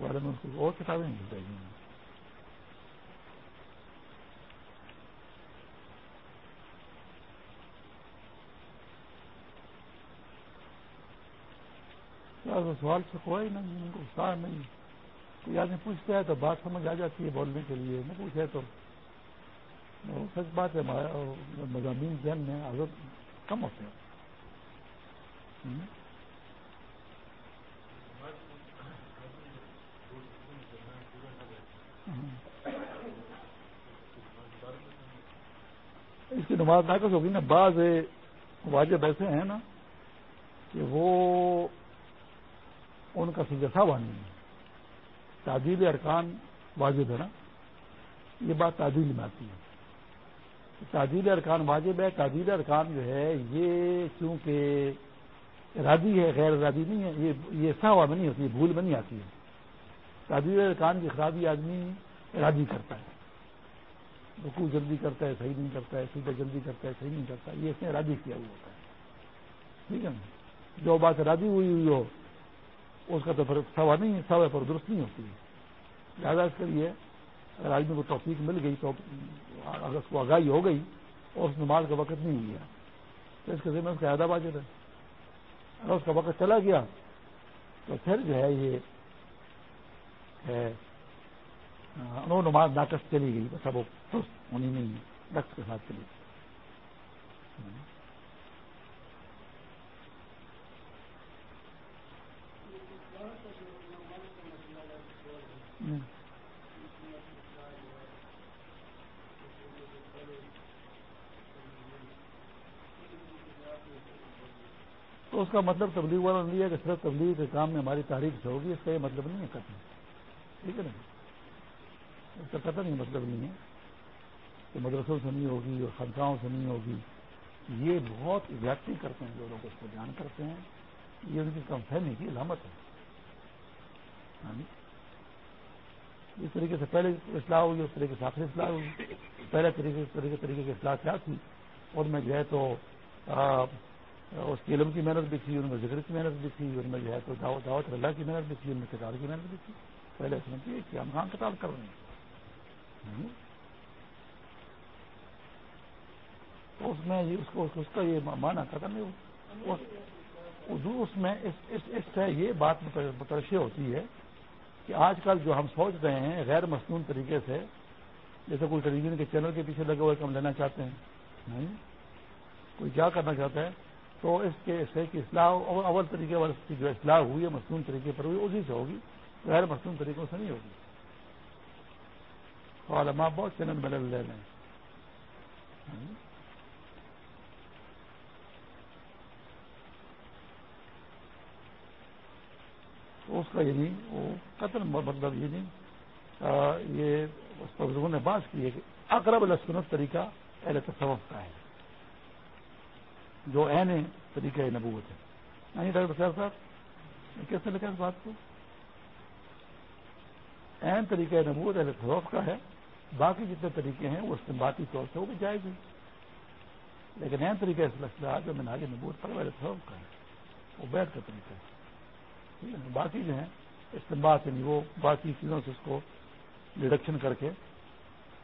بارے میں اور کتابیں مل جائیں گی سوال سے کوئی نہیں ان کو اتساہ نہیں کوئی آدمی پوچھتا ہے تو بات سمجھ آ جاتی ہے بولنے کے لیے نہ پوچھے تو سچ بات ہے مضامین ذہن میں حضرت کم ہوتے ہیں اس کی نماز ناقص ہوگی نا، بعض واجب ایسے ہیں نا کہ وہ ان کا سجسا بانی ہے۔ تعدیل ارکان واجب ہے نا۔ یہ بات تعدیل میں آتی ہے۔ تعدیل ارکان واجب ہے، تعدیل ارکان جو ہے، یہ چونکہ ارادی ہے، غیر ارادی نہیں ہے، یہ یہ سہوا میں نہیں ہوتی ہے بھول میں نہیں آتی ہے۔ تعدیل ارکان کی خرابی آدمی ارادی کرتا ہے۔ رکو جلدی کرتا ہے، صحیح نہیں کرتا ہے سیدھا جلدی کرتا ہے، صحیح نہیں کرتا یہ اس نے ارادی کیا ہوا ہوتا ہے۔ ٹھیک ہے نا؟ جو بات ارادی ہوئی ہوئی ہو، اس کا تو پھر سوا نہیں ہے، سوا پر درست نہیں ہوتی ہے۔ لہٰذا اس کے لیے اگر آدمی کو توفیق مل گئی تو اگر اس کو آگاہی ہو گئی اور اس نماز کا وقت نہیں گیا تو اس کے ذمہ اس کا زیادہ باجت ہے۔ اگر اس کا وقت چلا گیا تو پھر جو ہے یہ انہوں نماز ناقص چلی گئی، بس اب وہ ہونی نہیں ہے کے ساتھ چلی گئی۔ تو اس کا مطلب تبلیغ والا نہیں ہے کہ صرف تبلیغ کے کام میں ہماری تاریخ سے ہوگی، اس کا یہ مطلب نہیں ہے ختم ٹھیک ہے نا؟ اس کا قطع نہیں مطلب نہیں ہے کہ مدرسوں سے نہیں ہوگی اور خنقاہوں سے نہیں ہوگی۔ یہ بہت زیادتی کرتے ہیں جو لوگ اس کو جان کرتے ہیں۔ یہ ان کی کم فہمی کی علامت ہے۔ ہاں جی؟ اس طریقے سے پہلے اصلاح ہوئی، اس طریقے سے آخری اصلاح ہوئی۔ پہلے طریقے طریقے طریقے کی اصلاح کیا تھی؟ ان میں جو ہے تو اس کی علم کی محنت بھی تھی، ان میں ذکر کی محنت بھی تھی، ان میں جو ہے تو دعوت اللہ کی محنت بھی تھی، ان میں کتاب کی محنت بھی تھی۔ پہلے سمجھیے کہ ہم کہاں کتاب کر رہے ہیں؟ اس میں اس کا یہ مانا ختم نہیں اردو اس میں اس سے یہ بات مترشی ہوتی ہے کہ آج کل جو ہم سوچ رہے ہیں غیر مصنون طریقے سے، جیسے کوئی ٹیلی ویژن کے چینل کے پیچھے لگے ہوئے کم لینا چاہتے ہیں کوئی کیا کرنا چاہتا ہے؟ تو اس کے سے کہ اصلاح اول طریقے والے کی جو اصلاح ہوئی ہے مصنون طریقے پر ہوئی، اسی سے ہوگی۔ غیر مصنون طریقوں سے نہیں ہوگی۔ تو علماء بہت چینل میں لے لیں۔ تو اس کا یہ نہیں وہ قتل مطلب یعنی، یہ نہیں یہ اس پر لوگوں نے بات کی ہے کہ اقرب السنت طریقہ اہل تصوف کا ہے۔ جو این طریقہ نبوت ہے۔ نہیں ڈاکٹر صاحب صاحب کیسے لکھا اس بات کو؟ این طریقہ نبوت اہل تصوف کا ہے، باقی جتنے طریقے ہیں وہ استمباتی طور سے وہ بھی جائے گی۔ لیکن این طریقہ اس جو میں نبوت پر اہل تصوف کا ہے۔ وہ بیٹھ کا طریقہ ہے۔ باقی جو ہیں استعمال یعنی وہ باقی چیزوں سے اس کو ڈڈکشن کر کے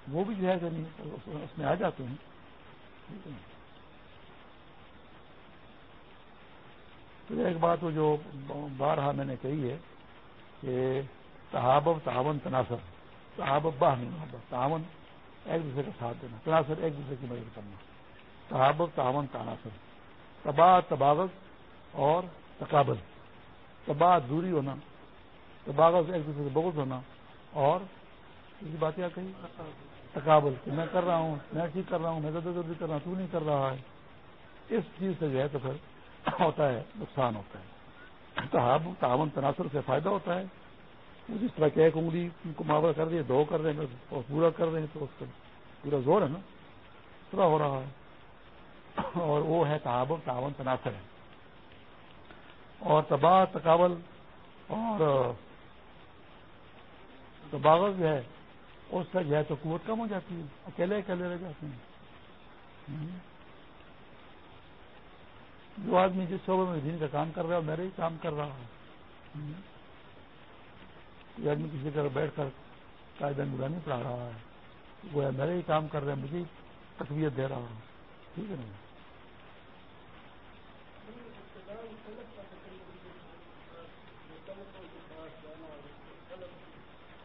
وہ بھی جو ہے اس میں آ جاتے ہیں۔ ٹھیک ہے۔ پھر ایک بات وہ جو بارہا میں نے کہی ہے کہ تحاب تعاون تناسر تحاب باہمی محبت تعاون ایک دوسرے کا ساتھ دینا تناسر ایک دوسرے کی مدد کرنا، تحاب تعاون تناسر تباہ تباغت اور تقابل، تباہ، دوری ہونا تباغ ایک دوسرے سے بغض ہونا اور کسی بات کیا کہی؟ تقابل، کہ میں کر رہا ہوں، میں ٹھیک کر رہا ہوں، میں زیادہ جلدی کر رہا ہوں، تو نہیں کر رہا ہے۔ اس چیز سے جو ہے تو پھر ہوتا ہے، نقصان ہوتا ہے۔ تو تعاون تناسر سے فائدہ ہوتا ہے۔ جس طرح کہ ایک انگلی کو محاورہ کر دیا دو کر رہے ہیں، اور پورا کر رہے ہیں، تو اس کا پورا زور ہے نا۔ پورا ہو رہا ہے۔ اور وہ ہے تعاون تعاون تناسر ہے۔ اور تباہ، تقابل اور تباغت جو ہے، اس سے جو ہے تو قوت کم ہو جاتی ہے۔ اکیلے اکیلے رہ جاتے ہیں۔ جو آدمی جس شعبے میں دین کا کام کر رہا ہے، میرے ہی کام کر رہا ہے۔ کوئی آدمی کسی طرح بیٹھ کر قاعدہ نورانی پڑھا رہا ہے۔ وہ میرے ہی کام کر رہے ہیں مجھے تقویت دے رہا ہے۔ ٹھیک ہے نا؟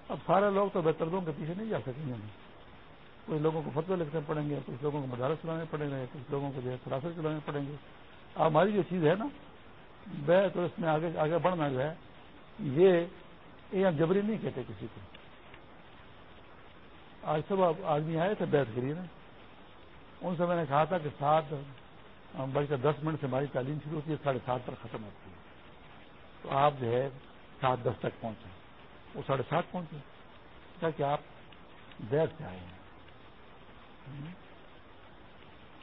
اب سارے لوگ تو بہتردوں کے پیچھے نہیں جا سکیں گے۔ کچھ لوگوں کو فتوے لکھنے پڑیں گے، کچھ لوگوں کو مدارس چلانے پڑیں گے، کچھ لوگوں کو جو ہے سراسر چلانے پڑیں گے۔ ہماری جو چیز ہے نا بے تو اس میں آگے آگے بڑھنا جو ہے، یہ ہم جبری نہیں کہتے کسی کو۔ آج صبح آدمی آئے تھے بیٹھ کے لیے نا۔ ان سے میں نے کہا تھا کہ سات بلکہ دس منٹ سے ہماری تعلیم شروع ہوتی ہے، ساڑھے سات پر ختم ہوتی ہے۔ تو آپ جو ہے، سات دس تک پہنچے۔ وہ ساڑھے سات پہنچے۔ کہ آپ دیر سے آئے ہیں۔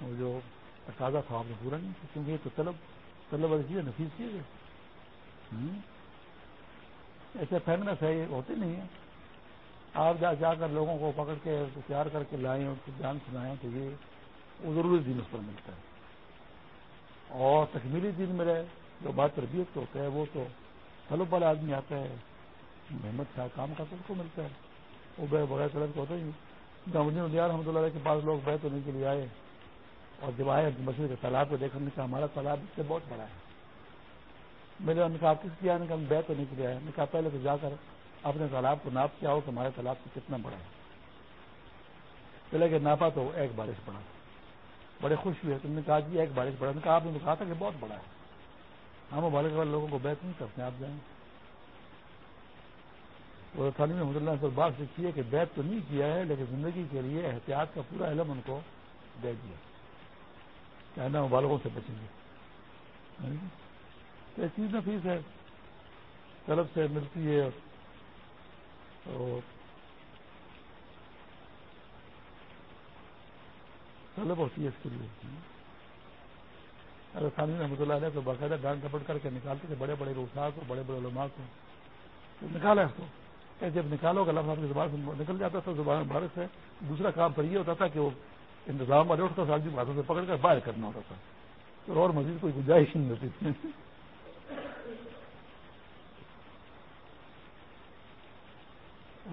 وہ جو تقاضا تھا، آپ نے پورا نہیں کیا، کیونکہ یہ تو طلب طلب والی چیز ہے نفیس چیز ہے ایسے فیمنس ہے، یہ ہوتے نہیں ہیں۔ آپ جا جا کر لوگوں کو پکڑ کے پیار کر کے لائیں اور جان سنائیں تو یہ وہ ضروری دن اس پر ملتا ہے۔ اور تکمیلی دن میں رہے، جو بات تربیت کو ہوتا ہے، وہ تو طلب والا آدمی آتا ہے، محمد شاہ کام کا تو اس کو ملتا ہے۔ وہ بغیر طلب کو ہوتا ہی گاؤں رحمۃ اللہ کے پاس لوگ بیت ہونے کے لیے آئے۔ اور جب آئے مسجد کے تالاب کو دیکھنے کا ہمارا تالاب اس سے بہت بڑا ہے۔ میرے نے کہا کس کیا نے کہا بیت ہونے کے لیے آئے۔ میں کہا، پہلے تو جا کر اپنے تالاب کو ناپ کیا ہو کہ ہمارے تالاب سے کتنا بڑا ہے۔ چلے کہ ناپا تو ایک بارش پڑا۔ بڑے خوش ہوئے۔ تم نے کہا جی ایک بارش پڑا۔ کہا، آپ نے کہا تھا کہ بہت بڑا ہے۔ ہم والے والے لوگوں کو بیت نہیں کرتے آپ جائیں۔ وہ تعلیم رحمد اللہ سے بات سیکھی ہے کہ بیت تو نہیں کیا ہے، لیکن زندگی کے لیے احتیاط کا پورا علم ان کو دے دیا۔ کہنا بالغوں سے بچیں گے۔ یہ چیز نفیس ہے۔ طرف سے ملتی ہے طلب ہوتی ہے اس کے لیے۔ اگر خانی رحمۃ اللہ علیہ تو باقاعدہ ڈانٹ ڈپٹ کر کے نکالتے تھے، بڑے بڑے روسا کو، بڑے بڑے علماء کو، تو نکالا اس کو۔ کہ جب نکالو گا، لفظ کی زبان سے نکل جاتا تھا، زبان بھارت سے دوسرا کام پر یہ ہوتا تھا کہ وہ انتظام والے اٹھتا تھا باتوں سے پکڑ کر باہر کرنا ہوتا تھا۔ تو اور مزید کوئی گنجائش نہیں ہوتی تھی۔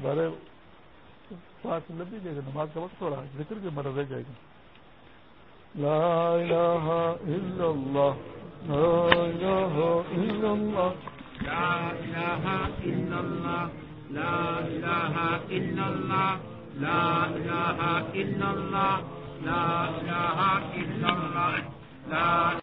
بارے پانچ لمبی جائے گا نماز کا وقت تھوڑا ذکر کے مرض رہ جائے گا لا الہ الا اللہ۔ لا الہ الا اللہ۔ لا الہ الا اللہ۔ لا الہ الا اللہ۔ لا الہ الا اللہ۔ لا الہ الا اللہ لا